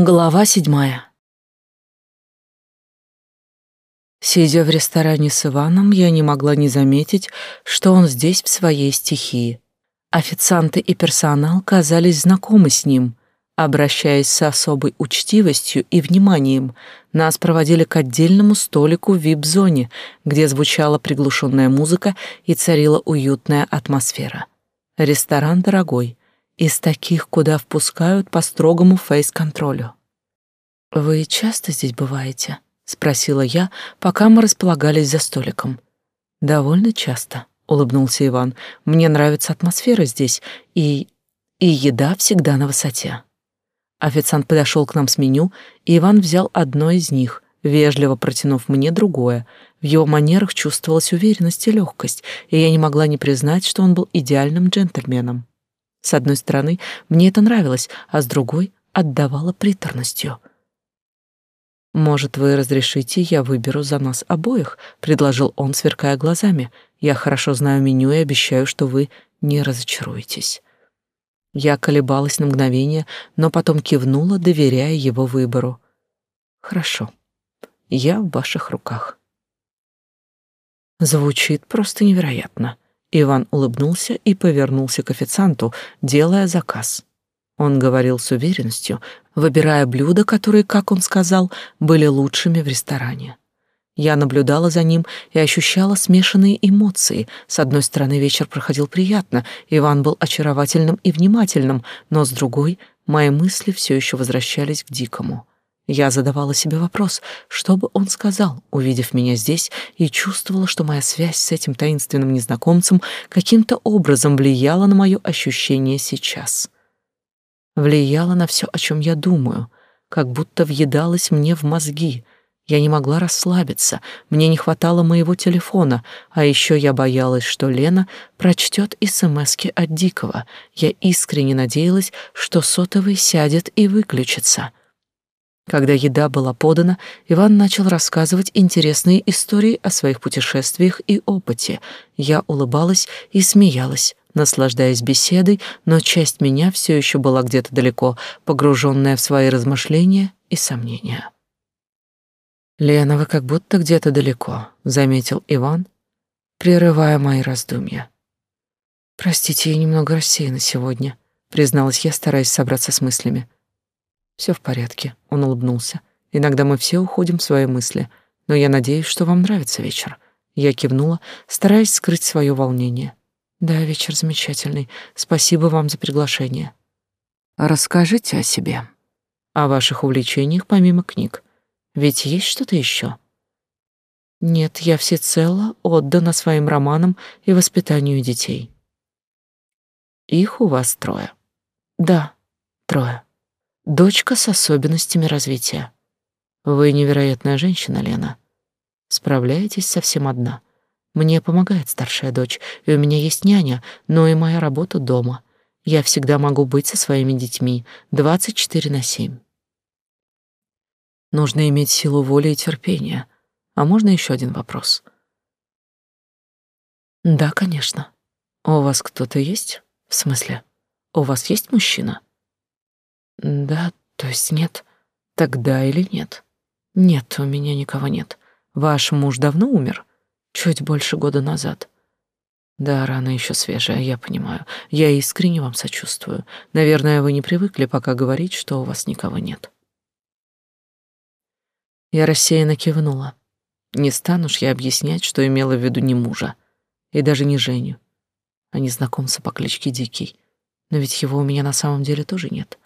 Глава седьмая. Сидя в ресторане с Иваном, я не могла не заметить, что он здесь в своей стихии. Официанты и персонал казались знакомы с ним. Обращаясь с особой учтивостью и вниманием, нас проводили к отдельному столику в вип-зоне, где звучала приглушенная музыка и царила уютная атмосфера. Ресторан дорогой, из таких, куда впускают по строгому фейс-контролю. «Вы часто здесь бываете?» — спросила я, пока мы располагались за столиком. «Довольно часто», — улыбнулся Иван. «Мне нравится атмосфера здесь, и... и еда всегда на высоте». Официант подошел к нам с меню, и Иван взял одно из них, вежливо протянув мне другое. В его манерах чувствовалась уверенность и легкость, и я не могла не признать, что он был идеальным джентльменом. С одной стороны, мне это нравилось, а с другой отдавало приторностью. «Может, вы разрешите, я выберу за нас обоих?» — предложил он, сверкая глазами. «Я хорошо знаю меню и обещаю, что вы не разочаруетесь». Я колебалась на мгновение, но потом кивнула, доверяя его выбору. «Хорошо, я в ваших руках». Звучит просто невероятно. Иван улыбнулся и повернулся к официанту, делая заказ. Он говорил с уверенностью, выбирая блюда, которые, как он сказал, были лучшими в ресторане. Я наблюдала за ним и ощущала смешанные эмоции. С одной стороны, вечер проходил приятно, Иван был очаровательным и внимательным, но с другой, мои мысли все еще возвращались к Дикому. Я задавала себе вопрос, что бы он сказал, увидев меня здесь, и чувствовала, что моя связь с этим таинственным незнакомцем каким-то образом влияла на мое ощущение сейчас. Влияла на все, о чем я думаю, как будто въедалась мне в мозги. Я не могла расслабиться, мне не хватало моего телефона, а еще я боялась, что Лена прочтет СМСки от Дикого. Я искренне надеялась, что сотовый сядет и выключится. Когда еда была подана, Иван начал рассказывать интересные истории о своих путешествиях и опыте. Я улыбалась и смеялась, наслаждаясь беседой, но часть меня все еще была где-то далеко, погруженная в свои размышления и сомнения. «Лена, вы как будто где-то далеко», — заметил Иван, прерывая мои раздумья. «Простите, я немного рассеяна сегодня», — призналась я, стараясь собраться с мыслями. Все в порядке, он улыбнулся. Иногда мы все уходим в свои мысли, но я надеюсь, что вам нравится вечер. Я кивнула, стараясь скрыть свое волнение. Да, вечер замечательный. Спасибо вам за приглашение. Расскажите о себе, о ваших увлечениях помимо книг. Ведь есть что-то еще? Нет, я всецело отдана своим романам и воспитанию детей. Их у вас трое. Да, трое. Дочка с особенностями развития. Вы невероятная женщина, Лена. Справляетесь совсем одна. Мне помогает старшая дочь, и у меня есть няня, но и моя работа дома. Я всегда могу быть со своими детьми 24 на 7. Нужно иметь силу воли и терпения. А можно еще один вопрос? Да, конечно. У вас кто-то есть? В смысле? У вас есть мужчина? Да, то есть нет. Тогда или нет? Нет, у меня никого нет. Ваш муж давно умер? Чуть больше года назад. Да, рана еще свежая, я понимаю. Я искренне вам сочувствую. Наверное, вы не привыкли пока говорить, что у вас никого нет. Я рассеянно кивнула. Не стану ж я объяснять, что имела в виду не мужа, и даже не Женю, а незнакомца по кличке Дикий. Но ведь его у меня на самом деле тоже нет.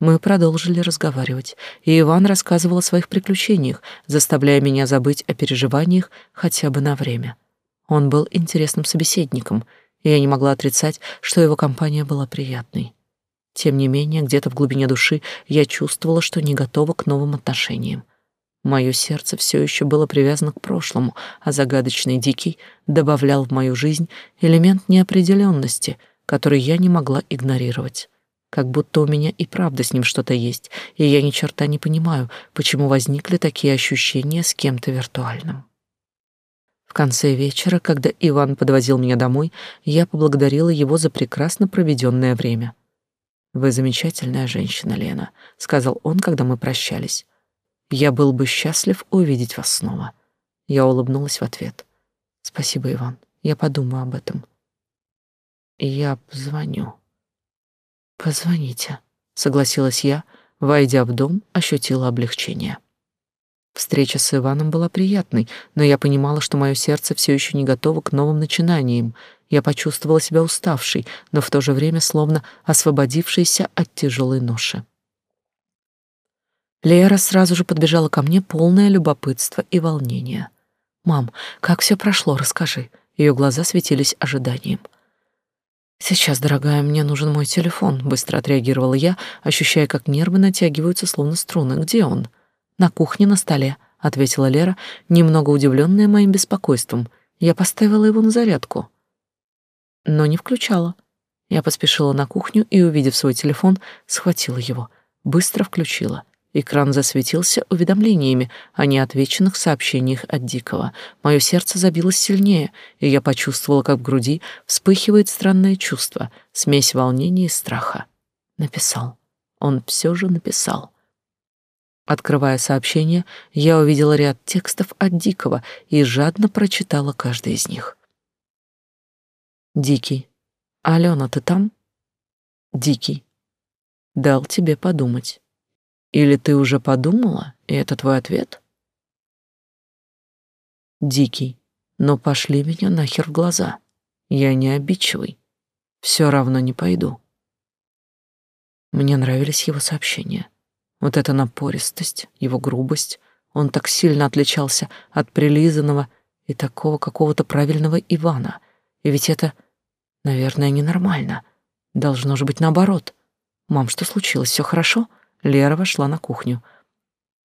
Мы продолжили разговаривать, и Иван рассказывал о своих приключениях, заставляя меня забыть о переживаниях хотя бы на время. Он был интересным собеседником, и я не могла отрицать, что его компания была приятной. Тем не менее, где-то в глубине души я чувствовала, что не готова к новым отношениям. Мое сердце все еще было привязано к прошлому, а загадочный Дикий добавлял в мою жизнь элемент неопределенности, который я не могла игнорировать. Как будто у меня и правда с ним что-то есть, и я ни черта не понимаю, почему возникли такие ощущения с кем-то виртуальным. В конце вечера, когда Иван подвозил меня домой, я поблагодарила его за прекрасно проведенное время. Вы замечательная женщина, Лена, сказал он, когда мы прощались. Я был бы счастлив увидеть вас снова. Я улыбнулась в ответ. Спасибо, Иван. Я подумаю об этом. Я позвоню. Позвоните, согласилась я, войдя в дом, ощутила облегчение. Встреча с Иваном была приятной, но я понимала, что мое сердце все еще не готово к новым начинаниям. Я почувствовала себя уставшей, но в то же время словно освободившейся от тяжелой ноши. Лера сразу же подбежала ко мне, полное любопытства и волнения. «Мам, как все прошло, расскажи». Ее глаза светились ожиданием. «Сейчас, дорогая, мне нужен мой телефон», — быстро отреагировала я, ощущая, как нервы натягиваются, словно струны. «Где он?» «На кухне, на столе», — ответила Лера, немного удивленная моим беспокойством. «Я поставила его на зарядку». Но не включала. Я поспешила на кухню и, увидев свой телефон, схватила его. Быстро включила. Экран засветился уведомлениями о неотвеченных сообщениях от Дикого. Мое сердце забилось сильнее, и я почувствовала, как в груди вспыхивает странное чувство, смесь волнения и страха. Написал. Он все же написал. Открывая сообщение, я увидела ряд текстов от Дикого и жадно прочитала каждый из них. Дикий. Алена, ты там? Дикий. Дал тебе подумать. Или ты уже подумала, и это твой ответ? Дикий, но пошли меня нахер в глаза. Я не обидчивый. Все равно не пойду. Мне нравились его сообщения. Вот эта напористость, его грубость. Он так сильно отличался от прилизанного и такого какого-то правильного Ивана. И ведь это, наверное, ненормально. Должно же быть наоборот. Мам, что случилось? Все хорошо? Лера вошла на кухню.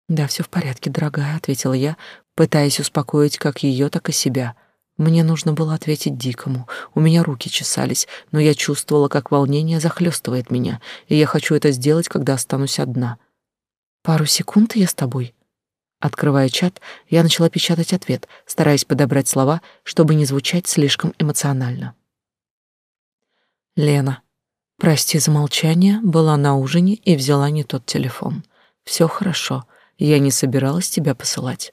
«Да, все в порядке, дорогая», — ответила я, пытаясь успокоить как ее, так и себя. Мне нужно было ответить Дикому. У меня руки чесались, но я чувствовала, как волнение захлестывает меня, и я хочу это сделать, когда останусь одна. «Пару секунд, и я с тобой». Открывая чат, я начала печатать ответ, стараясь подобрать слова, чтобы не звучать слишком эмоционально. «Лена, Прости за молчание, была на ужине и взяла не тот телефон. Все хорошо, я не собиралась тебя посылать.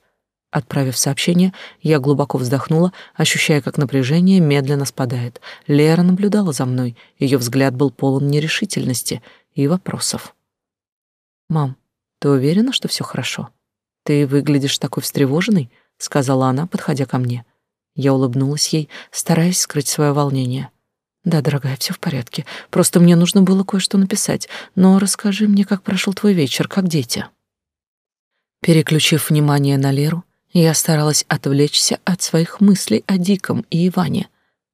Отправив сообщение, я глубоко вздохнула, ощущая, как напряжение медленно спадает. Лера наблюдала за мной, ее взгляд был полон нерешительности и вопросов. «Мам, ты уверена, что все хорошо? Ты выглядишь такой встревоженной?» — сказала она, подходя ко мне. Я улыбнулась ей, стараясь скрыть свое волнение. Да, дорогая, все в порядке. Просто мне нужно было кое-что написать. Но расскажи мне, как прошел твой вечер, как дети. Переключив внимание на Леру, я старалась отвлечься от своих мыслей о Диком и Иване.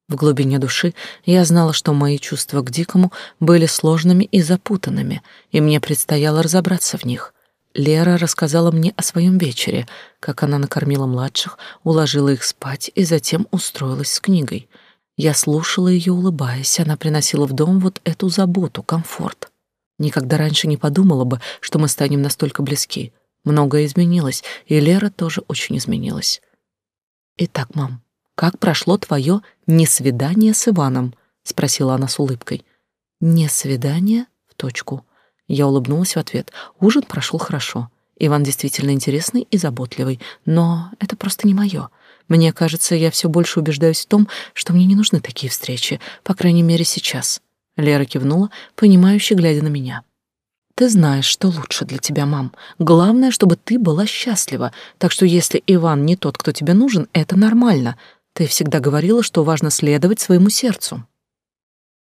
В глубине души я знала, что мои чувства к Дикому были сложными и запутанными, и мне предстояло разобраться в них. Лера рассказала мне о своем вечере, как она накормила младших, уложила их спать и затем устроилась с книгой — я слушала ее, улыбаясь. Она приносила в дом вот эту заботу, комфорт. Никогда раньше не подумала бы, что мы станем настолько близки. Многое изменилось, и Лера тоже очень изменилась. «Итак, мам, как прошло твое несвидание с Иваном?» — спросила она с улыбкой. «Несвидание?» — в точку. Я улыбнулась в ответ. Ужин прошел хорошо. Иван действительно интересный и заботливый, но это просто не мое. Мне кажется, я все больше убеждаюсь в том, что мне не нужны такие встречи, по крайней мере, сейчас. Лера кивнула, понимающе глядя на меня. Ты знаешь, что лучше для тебя, мам. Главное, чтобы ты была счастлива. Так что если Иван не тот, кто тебе нужен, это нормально. Ты всегда говорила, что важно следовать своему сердцу.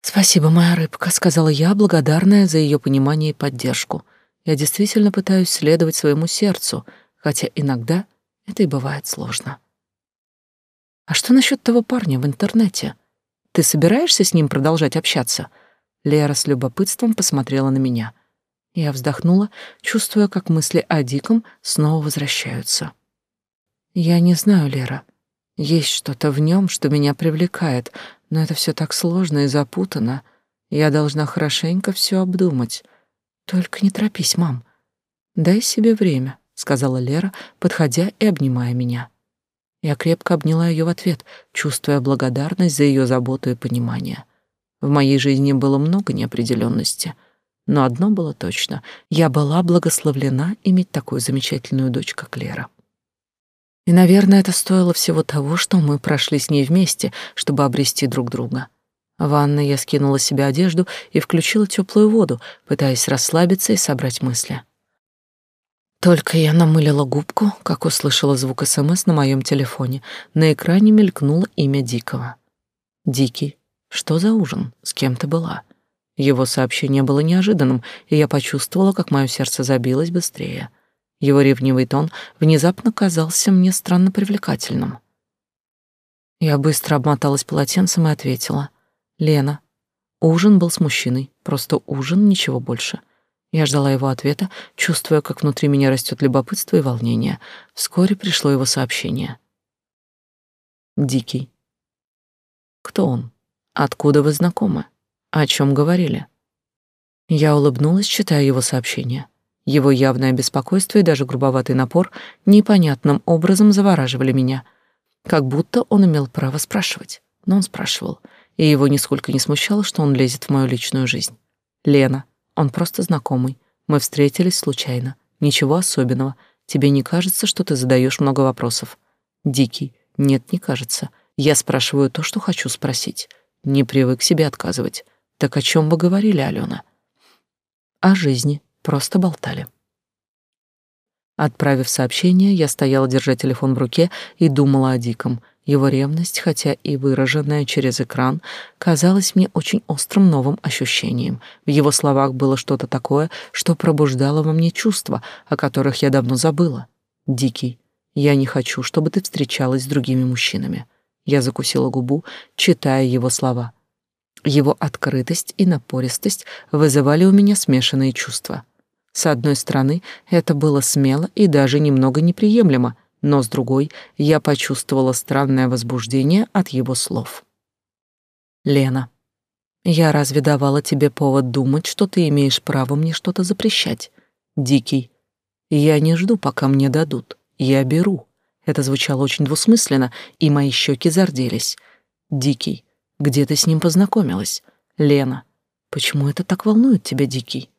Спасибо, моя рыбка, сказала я, благодарная за ее понимание и поддержку. Я действительно пытаюсь следовать своему сердцу, хотя иногда это и бывает сложно. А что насчет того парня в интернете? Ты собираешься с ним продолжать общаться? Лера с любопытством посмотрела на меня. Я вздохнула, чувствуя, как мысли о Диком снова возвращаются. Я не знаю, Лера. Есть что-то в нем, что меня привлекает, но это все так сложно и запутано. Я должна хорошенько все обдумать. Только не торопись, мам. Дай себе время, сказала Лера, подходя и обнимая меня. Я крепко обняла ее в ответ, чувствуя благодарность за ее заботу и понимание. В моей жизни было много неопределенности, Но одно было точно — я была благословлена иметь такую замечательную дочь, как Лера. И, наверное, это стоило всего того, что мы прошли с ней вместе, чтобы обрести друг друга. В ванной я скинула себе одежду и включила теплую воду, пытаясь расслабиться и собрать мысли. Только я намылила губку, как услышала звук СМС на моем телефоне. На экране мелькнуло имя Дикого. «Дикий, что за ужин? С кем ты была?» Его сообщение было неожиданным, и я почувствовала, как мое сердце забилось быстрее. Его ревнивый тон внезапно казался мне странно привлекательным. Я быстро обмоталась полотенцем и ответила. «Лена, ужин был с мужчиной, просто ужин, ничего больше». Я ждала его ответа, чувствуя, как внутри меня растет любопытство и волнение. Вскоре пришло его сообщение. «Дикий. Кто он? Откуда вы знакомы? О чем говорили?» Я улыбнулась, читая его сообщение. Его явное беспокойство и даже грубоватый напор непонятным образом завораживали меня, как будто он имел право спрашивать. Но он спрашивал, и его нисколько не смущало, что он лезет в мою личную жизнь. «Лена, он просто знакомый. Мы встретились случайно. Ничего особенного. Тебе не кажется, что ты задаешь много вопросов?» «Дикий. Нет, не кажется. Я спрашиваю то, что хочу спросить. Не привык себе отказывать. Так о чем вы говорили, Алена?» «О жизни», Просто болтали. Отправив сообщение, я стояла, держа телефон в руке, и думала о Диком. Его ревность, хотя и выраженная через экран, казалась мне очень острым новым ощущением. В его словах было что-то такое, что пробуждало во мне чувства, о которых я давно забыла. «Дикий, я не хочу, чтобы ты встречалась с другими мужчинами». Я закусила губу, читая его слова. Его открытость и напористость вызывали у меня смешанные чувства. С одной стороны, это было смело и даже немного неприемлемо, но с другой, я почувствовала странное возбуждение от его слов. Лена, я разве давала тебе повод думать, что ты имеешь право мне что-то запрещать? Дикий, я не жду, пока мне дадут. Я беру. Это звучало очень двусмысленно, и мои щеки зарделись. Дикий, где ты с ним познакомилась? Лена, почему это так волнует тебя, Дикий?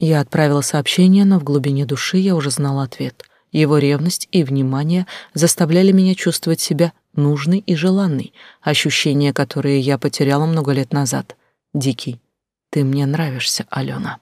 Я отправила сообщение, но в глубине души я уже знала ответ. Его ревность и внимание заставляли меня чувствовать себя нужной и желанной, ощущения, которые я потеряла много лет назад. Дикий, ты мне нравишься, Алена.